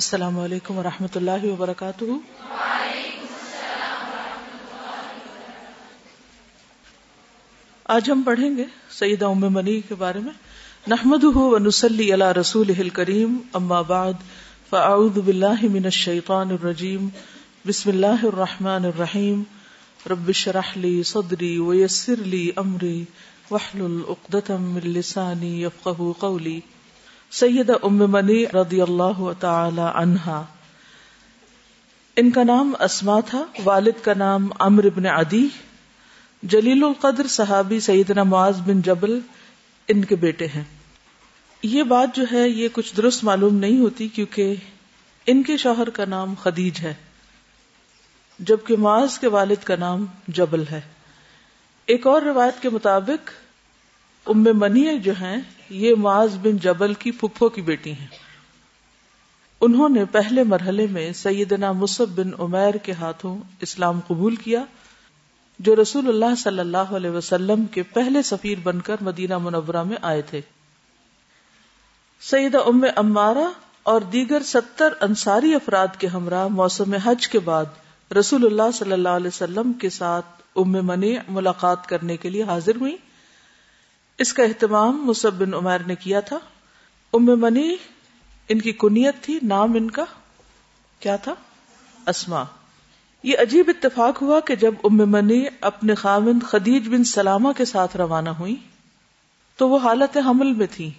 السلام علیکم و رحمۃ اللہ وبرکاتہ۔ آج ہم پڑھیں گے سیدہ ام منی کے بارے میں۔ نحمد و نسلی علی رسول کریم اما بعد، فاعوذ باللہ من الشیطان الرجیم، بسم اللہ الرحمن الرحیم۔ رب شرح لی صدری ویسر لی امری وحلل اقدتم من لسانی یفقہ قولی۔ سید ام منی رضی اللہ تعالی عنہا۔ ان کا نام اسما تھا، والد کا نام امر ابن عدی، جلیل القدر صحابی سیدنا معاذ بن جبل ان کے بیٹے ہیں۔ یہ بات جو ہے، یہ کچھ درست معلوم نہیں ہوتی کیونکہ ان کے شوہر کا نام خدیج ہے، جبکہ معاذ کے والد کا نام جبل ہے۔ ایک اور روایت کے مطابق ام منی جو ہیں، یہ معاذ بن جبل کی پھپھو کی بیٹی ہیں۔ انہوں نے پہلے مرحلے میں سیدنا مصب بن عمیر کے ہاتھوں اسلام قبول کیا، جو رسول اللہ صلی اللہ علیہ وسلم کے پہلے سفیر بن کر مدینہ منورہ میں آئے تھے۔ سیدہ ام امارہ اور دیگر ستر انصاری افراد کے ہمراہ موسم حج کے بعد رسول اللہ صلی اللہ علیہ وسلم کے ساتھ ام منی ملاقات کرنے کے لیے حاضر ہوئی اس کا اہتمام مصب بن عمیر نے کیا تھا۔ ام منی، ان کی کنیت تھی، نام ان کا کیا تھا؟ اسما یہ عجیب اتفاق ہوا کہ جب ام منی اپنے خامند خدیج بن سلامہ کے ساتھ روانہ ہوئی، تو وہ حالت حمل میں تھی،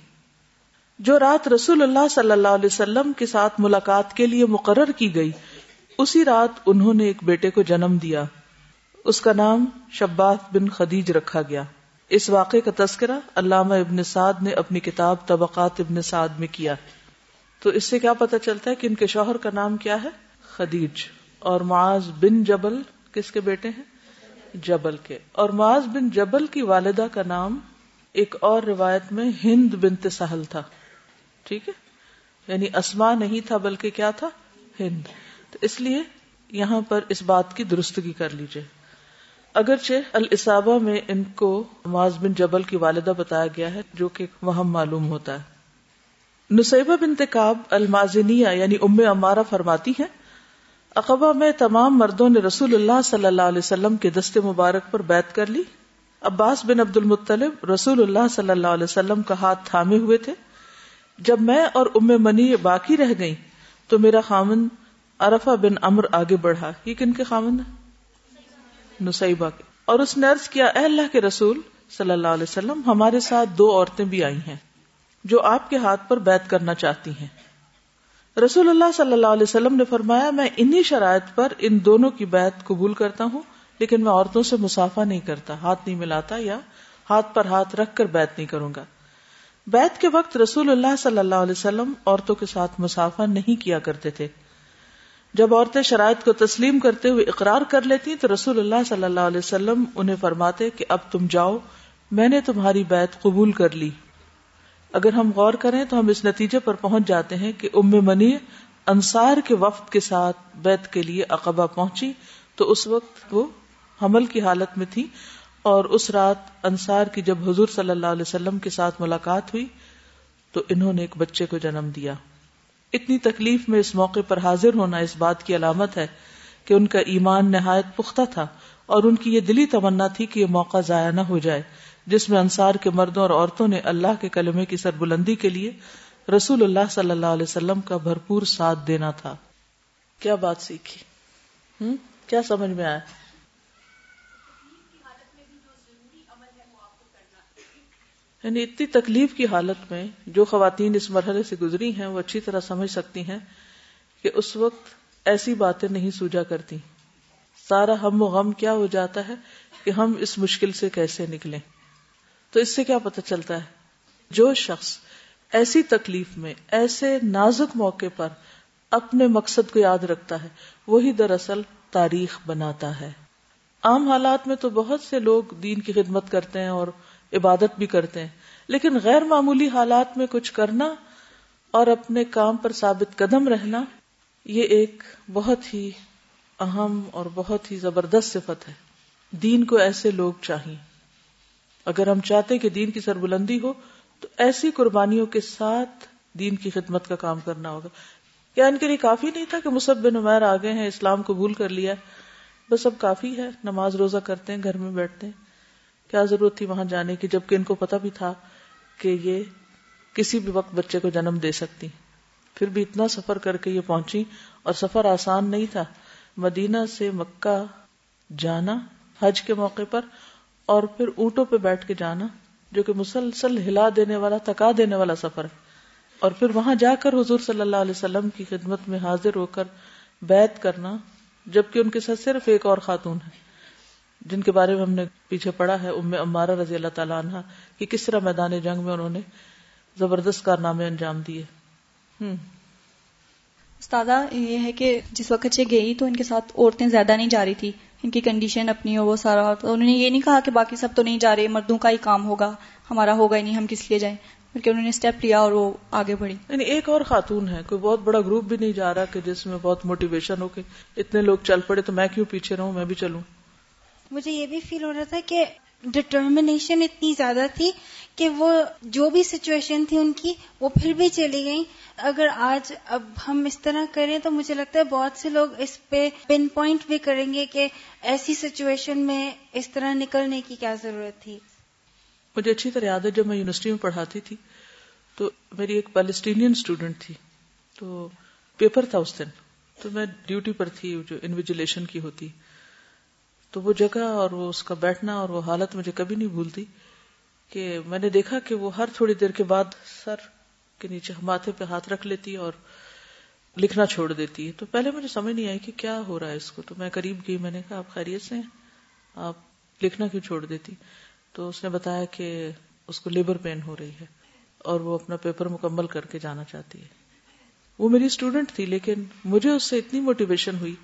جو رات رسول اللہ صلی اللہ علیہ وسلم کے ساتھ ملاقات کے لیے مقرر کی گئی۔ اسی رات انہوں نے ایک بیٹے کو جنم دیا۔ اس کا نام شباف بن خدیج رکھا گیا۔ اس واقعے کا تذکرہ علامہ ابن سعد نے اپنی کتاب طبقات ابن سعد میں کیا تو اس سے کیا پتا چلتا ہے کہ ان کے شوہر کا نام کیا ہے؟ خدیج۔ اور معاذ بن جبل کس کے بیٹے ہیں؟ جبل کے۔ اور معاذ بن جبل کی والدہ کا نام ایک اور روایت میں ہند بنت سہل تھا۔ ٹھیک ہے؟ یعنی اسما نہیں تھا بلکہ کیا تھا؟ ہند۔ تو اس لیے یہاں پر اس بات کی درستگی کر لیجیے اگرچہ الصابہ میں ان کو معاذ بن جبل کی والدہ بتایا گیا ہے جو کہ وہم معلوم ہوتا ہے۔ نصیبہ بن تکاب المازنیہ یعنی ام امارہ فرماتی ہے اقبا میں تمام مردوں نے رسول اللہ صلی اللہ علیہ وسلم کے دستے مبارک پر بیت کر لی۔ عباس بن عبد المطلب رسول اللہ صلی اللہ علیہ وسلم کا ہاتھ تھامے ہوئے تھے۔ جب میں اور ام منی باقی رہ گئی تو میرا خامن ارفا بن امر آگے بڑھا۔ یہ کن کے خامن ہے نسیبہ کے۔ اور اس نے عرض کیا، اے اللہ کے رسول، صلی اللہ علیہ وسلم، ہمارے ساتھ دو عورتیں بھی آئی ہیں جو آپ کے ہاتھ پر بیت کرنا چاہتی ہیں۔ رسول اللہ صلی اللہ علیہ وسلم نے فرمایا، میں انہی شرائط پر ان دونوں کی بیت قبول کرتا ہوں، لیکن میں عورتوں سے مسافہ نہیں کرتا، ہاتھ نہیں ملاتا یا ہاتھ پر ہاتھ رکھ کر بیت نہیں کروں گا۔ بیت کے وقت رسول اللہ صلی اللہ علیہ وسلم عورتوں کے ساتھ مسافہ نہیں کیا کرتے تھے۔ جب عورتیں شرائط کو تسلیم کرتے ہوئے اقرار کر لیتی تو رسول اللہ صلی اللہ علیہ وسلم انہیں فرماتے کہ اب تم جاؤ، میں نے تمہاری بیت قبول کر لی۔ اگر ہم غور کریں تو ہم اس نتیجے پر پہنچ جاتے ہیں کہ ام منی انصار کے وفد کے ساتھ بیت کے لیے اقبا پہنچی، تو اس وقت وہ حمل کی حالت میں تھی اور اس رات انصار کی جب حضور صلی اللہ علیہ وسلم کے ساتھ ملاقات ہوئی، تو انہوں نے ایک بچے کو جنم دیا۔ اتنی تکلیف میں اس موقع پر حاضر ہونا اس بات کی علامت ہے کہ ان کا ایمان نہایت پختہ تھا اور ان کی یہ دلی تمنا تھی کہ یہ موقع ضائع نہ ہو جائے، جس میں انصار کے مردوں اور عورتوں نے اللہ کے کلمے کی سربلندی کے لیے رسول اللہ صلی اللہ علیہ وسلم کا بھرپور ساتھ دینا تھا۔ کیا بات سیکھی؟ ہوں کیا سمجھ میں آیا؟ یعنی اتنی تکلیف کی حالت میں جو خواتین اس مرحلے سے گزری ہیں، وہ اچھی طرح سمجھ سکتی ہیں کہ اس وقت ایسی باتیں نہیں سوجا کرتی۔ سارا ہم و غم کیا ہو جاتا ہے کہ ہم اس مشکل سے کیسے نکلیں۔ تو اس سے کیا پتہ چلتا ہے؟ جو شخص ایسی تکلیف میں، ایسے نازک موقع پر اپنے مقصد کو یاد رکھتا ہے، وہی دراصل تاریخ بناتا ہے۔ عام حالات میں تو بہت سے لوگ دین کی خدمت کرتے ہیں اور عبادت بھی کرتے ہیں۔ لیکن غیر معمولی حالات میں کچھ کرنا اور اپنے کام پر ثابت قدم رہنا، یہ ایک بہت ہی اہم اور بہت ہی زبردست صفت ہے۔ دین کو ایسے لوگ چاہیے۔ اگر ہم چاہتے کہ دین کی سربلندی ہو، تو ایسی قربانیوں کے ساتھ دین کی خدمت کا کام کرنا ہوگا۔ کیا ان کے لیے کافی نہیں تھا کہ مصب بن عمیر آ گئے ہیں، اسلام قبول کر لیا بس اب کافی ہے۔ نماز روزہ کرتے ہیں، گھر میں بیٹھتے ہیں۔ کیا ضرورت تھی وہاں جانے کی جبکہ ان کو پتا بھی تھا کہ یہ کسی بھی وقت بچے کو جنم دے سکتی پھر بھی اتنا سفر کر کے یہ پہنچی اور سفر آسان نہیں تھا۔ مدینہ سے مکہ جانا حج کے موقع پر اور پھر اونٹوں پہ بیٹھ کے جانا، جو کہ مسلسل ہلا دینے والا، تھکا دینے والا سفر ہے۔ اور پھر وہاں جا کر حضور صلی اللہ علیہ وسلم کی خدمت میں حاضر ہو کر بیت کرنا، جبکہ ان کے ساتھ صرف ایک اور خاتون ہے۔ جن کے بارے میں ہم نے پیچھے پڑھا ہے ام امارہ رضی اللہ تعالیٰ عنہ کہ کس طرح میدان جنگ میں انہوں نے زبردست کارنامے انجام دیے۔ استاذہ یہ ہے کہ جس وقت سے گئی تو ان کے ساتھ عورتیں زیادہ نہیں جا رہی تھی۔ ان کی کنڈیشن اپنی ہو وہ سارا۔ تو انہوں نے یہ نہیں کہا کہ باقی سب تو نہیں جا رہے مردوں کا ہی کام ہوگا ہمارا ہوگا ہی نہیں ہم کس لیے جائیں؟ بلکہ انہوں نے اسٹیپ لیا اور وہ آگے بڑھی۔ یعنی ایک اور خاتون ہے کوئی بہت بڑا گروپ بھی نہیں جا رہا کہ جس میں بہت موٹیویشن ہو کہ اتنے لوگ چل پڑے تو میں کیوں پیچھے رہوں میں بھی چلوں۔ مجھے یہ بھی فیل ہو رہا تھا کہ ڈٹرمنیشن اتنی زیادہ تھی کہ وہ جو بھی سچویشن تھی ان کی، وہ پھر بھی چلی گئی اگر آج اب ہم اس طرح کریں تو مجھے لگتا ہے بہت سے لوگ اس پہ پن پوائنٹ بھی کریں گے کہ ایسی سچویشن میں اس طرح نکلنے کی کیا ضرورت تھی۔ مجھے اچھی طرح یاد ہے جب میں یونیورسٹی میں پڑھاتی تھی تو میری ایک پیلسٹینین اسٹوڈینٹ تھی۔ تو پیپر تھا اس دن۔ تو میں ڈیوٹی پر تھی، جو انویجولیشن کی ہوتی۔ تو وہ جگہ اور وہ اس کا بیٹھنا اور وہ حالت مجھے کبھی نہیں بھولتی کہ میں نے دیکھا کہ وہ ہر تھوڑی دیر کے بعد سر کے نیچے ماتھے پہ ہاتھ رکھ لیتی اور لکھنا چھوڑ دیتی ہے۔ تو پہلے مجھے سمجھ نہیں آئی کہ کیا ہو رہا ہے اس کو۔ تو میں قریب گئی، میں نے کہا، آپ خیریت سے ہیں؟ آپ لکھنا کیوں چھوڑ دیتی؟ تو اس نے بتایا کہ اس کو لیبر پین ہو رہی ہے اور وہ اپنا پیپر مکمل کر کے جانا چاہتی ہے۔ وہ میری اسٹوڈینٹ تھی، لیکن مجھے اس سے اتنی موٹیویشن ہوئی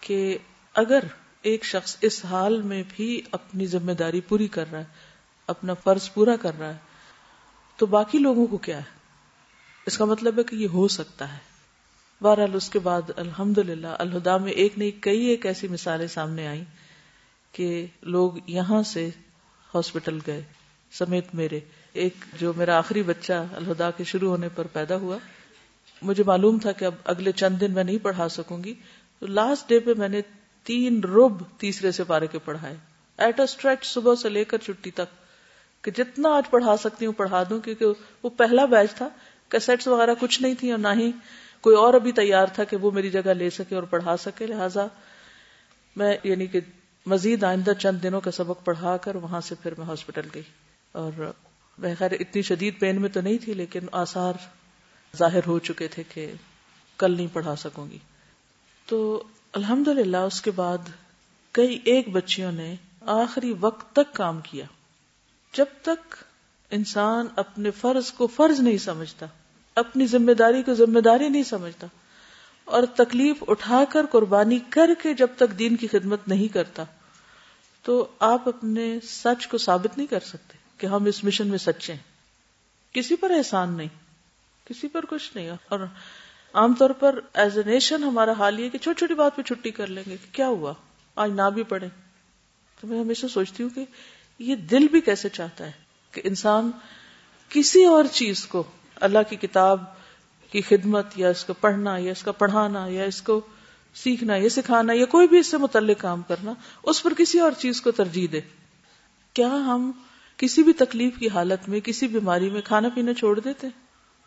کہ اگر ایک شخص اس حال میں بھی اپنی ذمہ داری پوری کر رہا ہے، اپنا فرض پورا کر رہا ہے۔ تو باقی لوگوں کو کیا ہے؟ اس کا مطلب ہے کہ یہ ہو سکتا ہے۔ بہرحال اس کے بعد الحمد للہ الہدا میں ایک نہیں کئی ایک ایسی مثالیں سامنے آئی کہ لوگ یہاں سے ہاسپٹل گئے، سمیت میرے۔ ایک جو میرا آخری بچہ الہدا کے شروع ہونے پر پیدا ہوا، مجھے معلوم تھا کہ اب اگلے چند دن میں نہیں پڑھا سکوں گی۔ تو لاسٹ ڈے پہ میں نے تین رب تیسرے سے پارے کے پڑھائے۔ ایٹ اے اسٹریچ صبح سے لے کر چھٹی تک۔ کہ جتنا آج پڑھا سکتی ہوں، پڑھا دوں، کیونکہ وہ پہلا بیچ تھا۔ کیسٹس وغیرہ کچھ نہیں تھی اور نہ ہی کوئی اور ابھی تیار تھا کہ وہ میری جگہ لے سکے اور پڑھا سکے۔ لہٰذا میں یعنی کہ مزید آئندہ چند دنوں کا سبق پڑھا کر وہاں سے پھر میں ہاسپٹل گئی۔ اور میں خیر اتنی شدید پین میں تو نہیں تھی، لیکن آثار ظاہر ہو چکے تھے کہ کل نہیں پڑھا سکوں گی۔ تو الحمد للہ اس کے بعد کئی ایک بچیوں نے آخری وقت تک کام کیا، جب تک انسان اپنے فرض کو فرض نہیں سمجھتا، اپنی ذمہ داری کو ذمہ داری نہیں سمجھتا، اور تکلیف اٹھا کر قربانی کر کے جب تک دین کی خدمت نہیں کرتا، تو آپ اپنے سچ کو ثابت نہیں کر سکتے کہ ہم اس مشن میں سچے ہیں۔ کسی پر احسان نہیں، کسی پر کچھ نہیں، اور عام طور پر ایز اے نیشن ہمارا حال یہ کہ چھوٹی چھوٹی بات پہ چھٹی کر لیں گے کہ کیا ہوا؟ آج نہ بھی پڑھے تو میں ہمیشہ سوچتی ہوں کہ یہ دل بھی کیسے چاہتا ہے کہ انسان کسی اور چیز کو، اللہ کی کتاب کی خدمت یا اس کو پڑھنا یا اس کا پڑھانا یا اس کو سیکھنا یا سکھانا یا کوئی بھی اس سے متعلق کام کرنا، اس پر کسی اور چیز کو ترجیح دے۔ کیا ہم کسی بھی تکلیف کی حالت میں، کسی بیماری میں کھانا پینا چھوڑ دیتے؟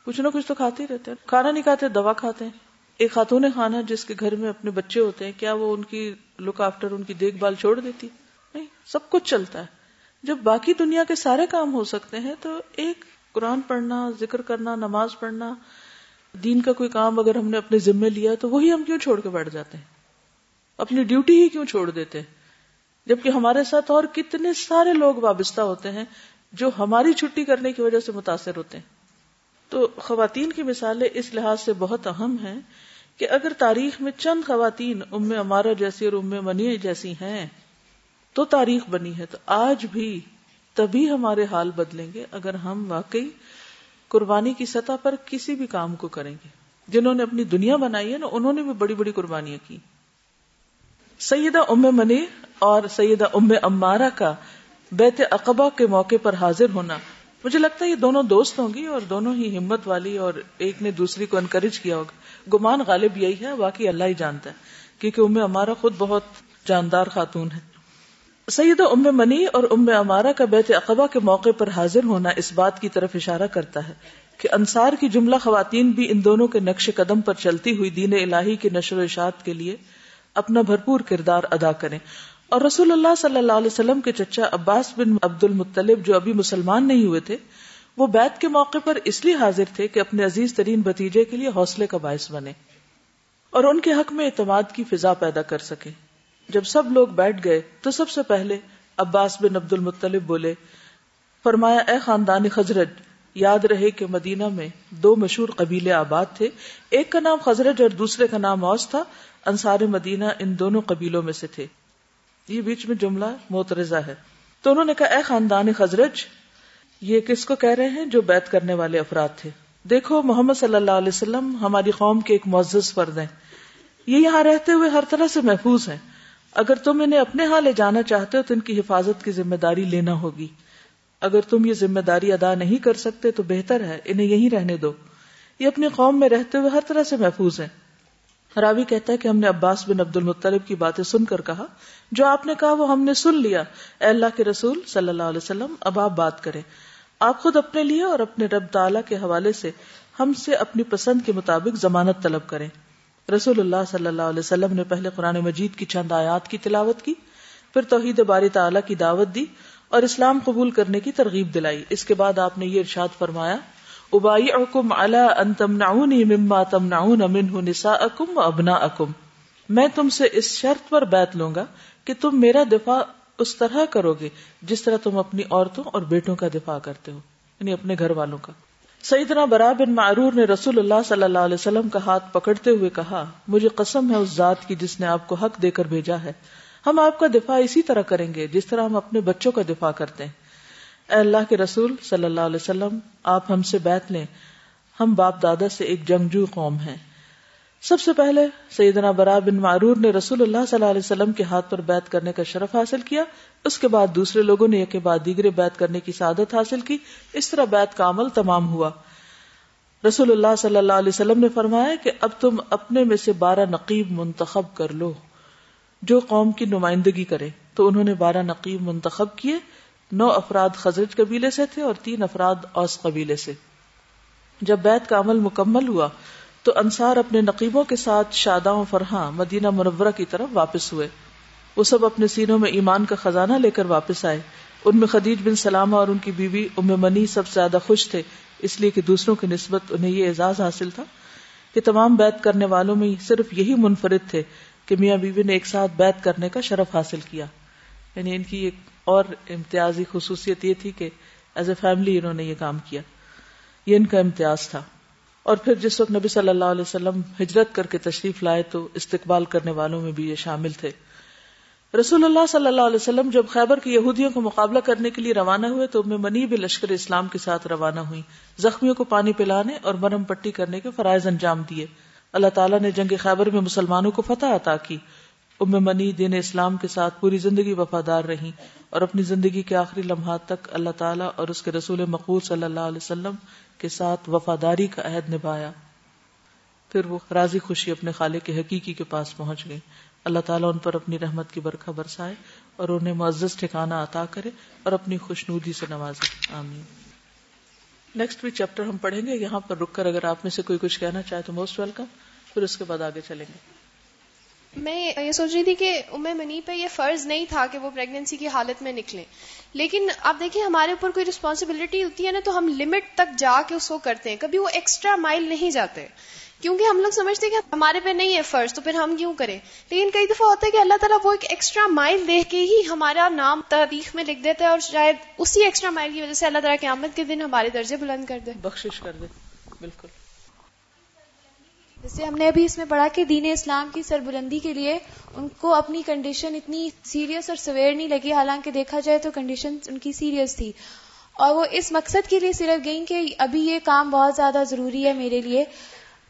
کچھ نہ کچھ تو کھاتے ہی رہتے ہیں۔ کھانا نہیں کھاتے، دوا کھاتے ہیں۔ ایک خاتون خانہ جس کے گھر میں اپنے بچے ہوتے ہیں، کیا وہ ان کی لک آفٹر ان کی دیکھ بھال چھوڑ دیتی؟ نہیں، سب کچھ چلتا ہے۔ جب باقی دنیا کے سارے کام ہو سکتے ہیں، تو ایک قرآن پڑھنا، ذکر کرنا، نماز پڑھنا، دین کا کوئی کام اگر ہم نے اپنے ذمے لیا، تو وہی ہم کیوں چھوڑ کے بیٹھ جاتے ہیں؟ اپنی ڈیوٹی ہی کیوں چھوڑ دیتے جبکہ ہمارے ساتھ اور کتنے سارے لوگ وابستہ ہوتے ہیں جو ہماری چھٹی کرنے کی وجہ سے متاثر ہوتے ہیں۔ تو خواتین کی مثالیں اس لحاظ سے بہت اہم ہیں کہ اگر تاریخ میں چند خواتین ام امارا جیسی اور ام منی جیسی ہیں، تو تاریخ بنی ہے، تو آج بھی تبھی ہمارے حال بدلیں گے اگر ہم واقعی قربانی کی سطح پر کسی بھی کام کو کریں گے۔ جنہوں نے اپنی دنیا بنائی ہے نا، انہوں نے بھی بڑی بڑی قربانیاں کی۔ سیدہ ام منی اور سیدہ ام امارا کا بیت اقبا کے موقع پر حاضر ہونا مجھے لگتا ہے یہ دونوں دوست ہوں گی اور دونوں ہی ہمت والی اور ایک نے دوسری کو انکریج کیا ہوگا۔ گمان غالب یہی ہے باقی اللہ ہی جانتا ہے، کیونکہ ام ہمارا خود بہت جاندار خاتون ہے سید ام منی اور ام امارا کا بیت اقبا کے موقع پر حاضر ہونا اس بات کی طرف اشارہ کرتا ہے کہ انصار کی جملہ خواتین بھی ان دونوں کے نقش قدم پر چلتی ہوئی دین الہی کے نشر و اشاعت کے لیے اپنا بھرپور کردار ادا کریں۔ اور رسول اللہ صلی اللہ علیہ وسلم کے چچا عباس بن عبد المطلب جو ابھی مسلمان نہیں ہوئے تھے، وہ بیت کے موقع پر اس لیے حاضر تھے کہ اپنے عزیز ترین بتیجے کے لیے حوصلے کا باعث بنے اور ان کے حق میں اعتماد کی فضا پیدا کر سکے۔ جب سب لوگ بیٹھ گئے تو سب سے پہلے عباس بن عبد المطلب بولے، فرمایا، اے خاندان خزرج یاد رہے کہ مدینہ میں دو مشہور قبیلے آباد تھے، ایک کا نام خزرج اور دوسرے کا نام اوس تھا، انصار مدینہ ان دونوں قبیلوں میں سے تھے۔ یہ بیچ میں جملہ موترزہ ہے۔ تو انہوں نے کہا، اے خاندان خزرج یہ کس کو کہہ رہے ہیں جو بیت کرنے والے افراد تھے؟ دیکھو، محمد صلی اللہ علیہ وسلم ہماری قوم کے ایک معزز فرد ہیں۔ یہ یہاں رہتے ہوئے ہر طرح سے محفوظ ہیں۔ اگر تم انہیں اپنے ہاں لے جانا چاہتے ہو تو ان کی حفاظت کی ذمہ داری لینا ہوگی۔ اگر تم یہ ذمہ داری ادا نہیں کر سکتے تو بہتر ہے، انہیں یہیں رہنے دو۔ یہ اپنی قوم میں رہتے ہوئے ہر طرح سے محفوظ ہیں۔ راوی کہتا ہے کہ ہم نے عباس بن عبد المطلب کی باتیں سن کر کہا، جو آپ نے کہا وہ ہم نے سن لیا۔ اے اللہ کے رسول صلی اللہ علیہ وسلم، اب آپ بات کریں۔ آپ خود اپنے لیے اور اپنے رب تعالی کے حوالے سے ہم سے اپنی پسند کے مطابق ضمانت طلب کریں۔ رسول اللہ صلی اللہ علیہ وسلم نے پہلے قرآن مجید کی چند آیات کی تلاوت کی، پھر توحید باری تعالیٰ کی دعوت دی اور اسلام قبول کرنے کی ترغیب دلائی۔ اس کے بعد آپ نے یہ ارشاد فرمایا ابائی اکم مما تمنعون منه نساءکم و ابنا اکم میں تم سے اس شرط پر بیت لوں گا کہ تم میرا دفاع اس طرح کرو گے جس طرح تم اپنی عورتوں اور بیٹوں کا دفاع کرتے ہو یعنی اپنے گھر والوں کا۔ سیدنا برا بن معرور نے رسول اللہ صلی اللہ علیہ وسلم کا ہاتھ پکڑتے ہوئے کہا، مجھے قسم ہے اس ذات کی جس نے آپ کو حق دے کر بھیجا ہے۔ ہم آپ کا دفاع اسی طرح کریں گے جس طرح ہم اپنے بچوں کا دفاع کرتے ہیں۔ اے اللہ کے رسول صلی اللہ علیہ وسلم، آپ ہم سے بیت لیں۔ ہم باپ دادا سے ایک جنگجو قوم ہیں۔ سب سے پہلے سیدنا برا بن معرور نے رسول اللہ صلی اللہ علیہ وسلم کے ہاتھ پر بیت کرنے کا شرف حاصل کیا۔ اس کے بعد دوسرے لوگوں نے ایک بعد دیگرے بیت کرنے کی سعادت حاصل کی۔ اس طرح بیت کا عمل تمام ہوا۔ رسول اللہ صلی اللہ علیہ وسلم نے فرمایا کہ اب تم اپنے میں سے بارہ نقیب منتخب کر لو۔ جو قوم کی نمائندگی کرے، تو انہوں نے بارہ نقیب منتخب کیے۔ نو افراد خزرج قبیلے سے تھے اور تین افراد اوس قبیلے سے۔ جب بیت کا عمل مکمل ہوا تو انصار اپنے نقیبوں کے ساتھ شاداں فرحاں مدینہ منورہ کی طرف واپس ہوئے۔ وہ سب اپنے سینوں میں ایمان کا خزانہ لے کر واپس آئے۔ ان میں خدیج بن سلامہ اور ان کی بیوی ام منی سب سے زیادہ خوش تھے، اس لیے کہ دوسروں کی نسبت انہیں یہ اعزاز حاصل تھا کہ تمام بیت کرنے والوں میں صرف یہی منفرد تھے کہ میاں بیوی نے ایک ساتھ بیت کرنے کا شرف حاصل کیا۔ یعنی ان کی ایک اور امتیازی خصوصیت یہ تھی کہ ایز اے فیملی انہوں نے یہ کام کیا۔ یہ ان کا امتیاز تھا۔ اور پھر جس وقت نبی صلی اللہ علیہ وسلم ہجرت کر کے تشریف لائے تو استقبال کرنے والوں میں بھی یہ شامل تھے۔ رسول اللہ صلی اللہ علیہ وسلم جب خیبر کے یہودیوں کو مقابلہ کرنے کے لیے روانہ ہوئے تو میں منی بھی لشکر اسلام کے ساتھ روانہ ہوئی زخمیوں کو پانی پلانے اور مرم پٹی کرنے کے فرائض انجام دیے۔ اللہ تعالیٰ نے جنگ خیبر میں مسلمانوں کو فتح عطا کی۔ ام منی دین اسلام کے ساتھ پوری زندگی وفادار رہی اور اپنی زندگی کے آخری لمحات تک اللہ تعالیٰ اور اس کے رسول مقبول صلی اللہ علیہ وسلم کے ساتھ وفاداری کا عہد نبھایا۔ پھر وہ راضی خوشی اپنے خالق کے حقیقی کے پاس پہنچ گئی اللہ تعالیٰ ان پر اپنی رحمت کی برکھا برسائے اور انہیں معزز ٹھکانا عطا کرے اور اپنی خوشنودی سے نوازے۔ آمین۔ نیکسٹ بھی چیپٹر ہم پڑھیں گے۔ یہاں پر رک کر اگر آپ میں سے کوئی کچھ کہنا چاہے تو موسٹ ویلکم پھر اس کے بعد آگے چلیں گے۔ میں یہ سوچ رہی تھی کہ ام منی پہ یہ فرض نہیں تھا کہ وہ پریگنینسی کی حالت میں نکلیں۔ لیکن آپ دیکھیں ہمارے اوپر کوئی رسپانسبلٹی ہوتی ہے نا تو ہم لمٹ تک جا کے اس کو کرتے ہیں۔ کبھی وہ ایکسٹرا مائل نہیں جاتے۔ کیونکہ ہم لوگ سمجھتے ہیں کہ ہمارے پہ نہیں ہے فرض تو پھر ہم کیوں کریں؟ لیکن کئی دفعہ ہوتا ہے کہ اللہ تعالیٰ وہ ایک ایکسٹرا مائل دیکھ کے ہی ہمارا نام تاریخ میں لکھ دیتا ہے اور شاید اسی ایکسٹرا مائل کی وجہ سے اللہ تعالیٰ قیامت کے دن ہمارے درجے بلند کر دے۔ بخشش کر دے۔ بالکل۔ جیسے ہم نے ابھی اس میں پڑھا کہ دین اسلام کی سربلندی کے لیے ان کو اپنی کنڈیشن اتنی سیریس اور سویر نہیں لگی، حالانکہ دیکھا جائے تو کنڈیشن ان کی سیریس تھی۔ اور وہ اس مقصد کے لیے صرف گئیں کہ ابھی یہ کام بہت زیادہ ضروری ہے میرے لیے۔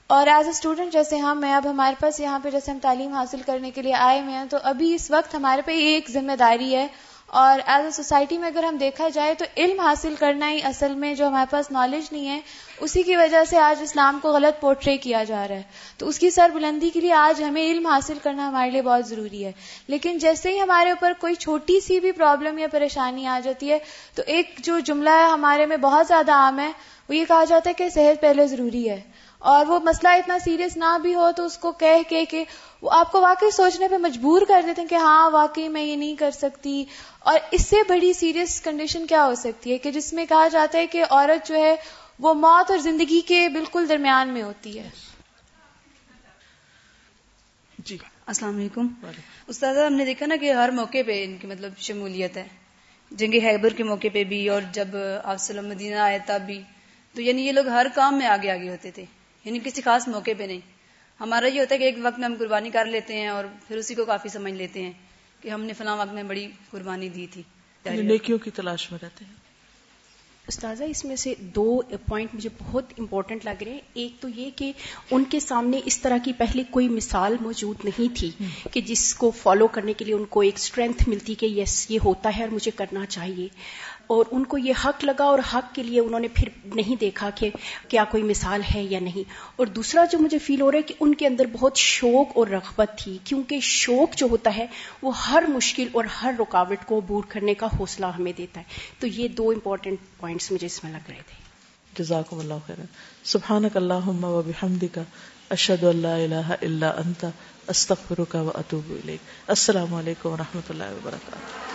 اور ایز اے اسٹوڈنٹ جیسے ہم، میں اب ہمارے پاس یہاں پہ جیسے ہم تعلیم حاصل کرنے کے لیے آئے ہوئے ہیں، تو ابھی اس وقت ہمارے پہ ایک ذمہ داری ہے۔ اور ایز اے سوسائٹی میں اگر ہم دیکھا جائے تو علم حاصل کرنا ہی اصل میں جو ہمارے پاس نالج نہیں ہے، اسی کی وجہ سے آج اسلام کو غلط پورٹری کیا جا رہا ہے۔ تو اس کی سر بلندی کے لیے آج ہمیں علم حاصل کرنا ہمارے لیے بہت ضروری ہے۔ لیکن جیسے ہی ہمارے اوپر کوئی چھوٹی سی بھی پرابلم یا پریشانی آ جاتی ہے، تو ایک جو جملہ ہے ہمارے میں بہت زیادہ عام ہے، وہ یہ کہا جاتا ہے کہ صحت پہلے ضروری ہے۔ اور وہ مسئلہ اتنا سیریس نہ بھی ہو تو اس کو کہہ کے کہ وہ آپ کو واقعی سوچنے پہ مجبور کر دیتے ہیں کہ ہاں واقعی میں یہ نہیں کر سکتی۔ اور اس سے بڑی سیریس کنڈیشن کیا ہو سکتی ہے کہ جس میں کہا جاتا ہے کہ عورت جو ہے وہ موت اور زندگی کے بالکل درمیان میں ہوتی ہے۔ جی۔ السلام علیکم۔ استاد ہم نے دیکھا نا کہ ہر موقع پہ ان کی مطلب شمولیت ہے۔ جنگ حیبر کے موقع پہ بھی اور جب آپ سلم مدینہ آئے تب بھی۔ تو یعنی یہ لوگ ہر کام میں آگے آگے ہوتے تھے۔ یعنی کسی خاص موقع پہ نہیں۔ ہمارا یہ ہوتا ہے کہ ایک وقت میں ہم قربانی کر لیتے ہیں اور پھر اسی کو کافی سمجھ لیتے ہیں کہ ہم نے فلاں وقت میں بڑی قربانی دی تھی۔ یعنی نیکیوں کی تلاش میں رہتے ہیں۔ استاذہ اس میں سے دو پوائنٹ مجھے بہت امپورٹنٹ لگ رہے ہیں۔ ایک تو یہ کہ ان کے سامنے اس طرح کی پہلے کوئی مثال موجود نہیں تھی کہ جس کو فالو کرنے کے لیے ان کو ایک اسٹرینتھ ملتی کہ یس یہ ہوتا ہے اور مجھے کرنا چاہیے۔ اور ان کو یہ حق لگا اور حق کے لیے انہوں نے پھر نہیں دیکھا کہ کیا کوئی مثال ہے یا نہیں۔ اور دوسرا جو مجھے فیل ہو رہا ہے کہ ان کے اندر بہت شوق اور رغبت تھی، کیونکہ شوق جو ہوتا ہے وہ ہر مشکل اور ہر رکاوٹ کو عبور کرنے کا حوصلہ ہمیں دیتا ہے۔ تو یہ دو امپورٹنٹ پوائنٹس مجھے اس میں لگ رہے تھے۔ جزاکم اللہ خیر سبحانک اللہم و بحمدک، اشہد اللہ الہ الا انت، استغفرک و اتوب الیک۔ السلام علیکم و رحمۃ اللہ وبرکاتہ